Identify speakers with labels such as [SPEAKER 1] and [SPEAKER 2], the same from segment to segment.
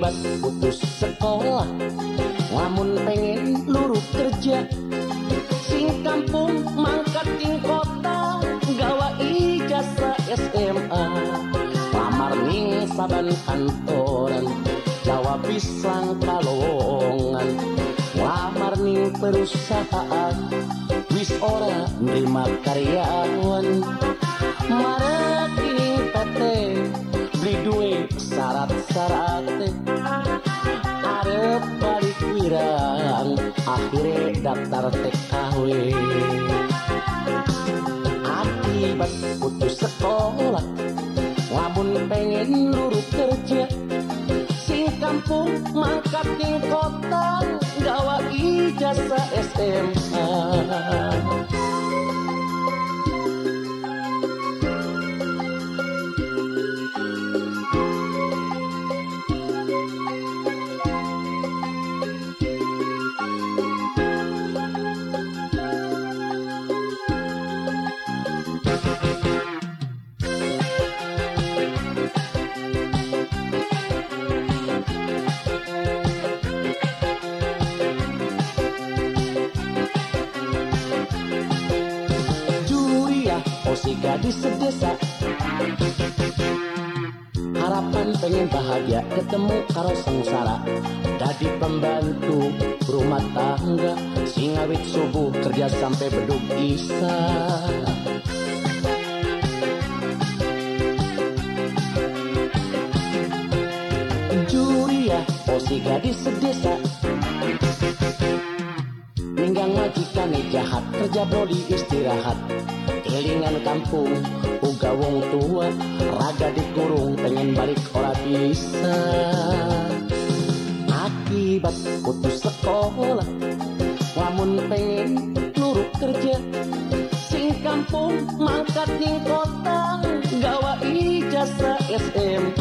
[SPEAKER 1] hebat putus sekolah. Lamun pengen luruh kerja Sing kampung mangkat ting kota Gawa ijazah SMA Lamar ning saban kantoran Jawa pisang kalongan, Lamar ning perusahaan Wis ora nerima karyawan. Akhirnya daftar TKW akibat putus sekolah lamun pengen lurus kerja. Sing kampung mangkat di kota gawa ijazah SMA si gadis sedesa Harapan pengen bahagia ketemu karo sengsara. Jadi pembantu rumah tangga Singawit subuh kerja sampai beduk isa. Julia oh si gadis sedesa Minggang majikan jahat kerja broli istirahat. Kelingan kampung uga wong tua Raga dikurung pengen balik ora bisa. Akibat putus sekolah Lamun pengen nurut kerja. Sing kampung mangkat ning kota Gawa ijazah SMA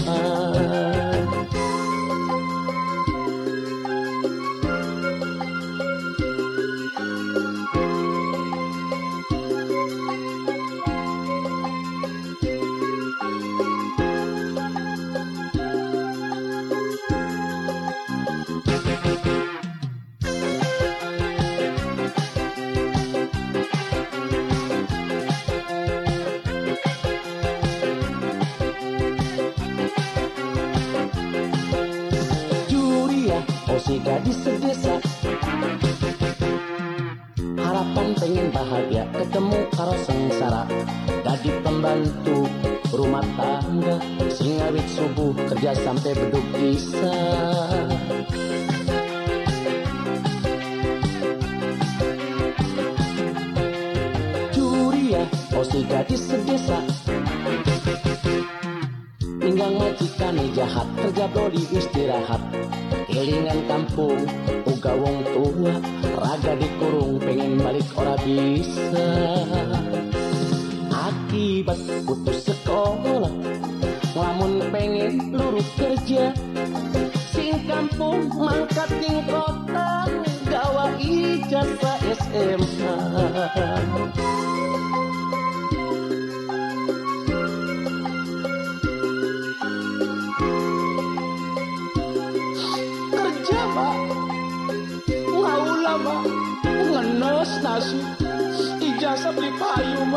[SPEAKER 1] Si gadis sedesa Harapan pengen bahagia ketemu karo sengsara. Jadi pembantu rumah tangga Singawit subuh kerja sampai beduk isa Julia, oh si gadis sedesa Pinggang majikan jahat kerja brodi istirahat Kelingan kampung uga wong tua. Raga dikurung pengen balik ora bisa. Akibat putus sekolah Lamun pengen lurus kerja. Sing kampung mangkat ning kota Gawa ijazah SMA lama Ngenos nasu Ijazah beli payung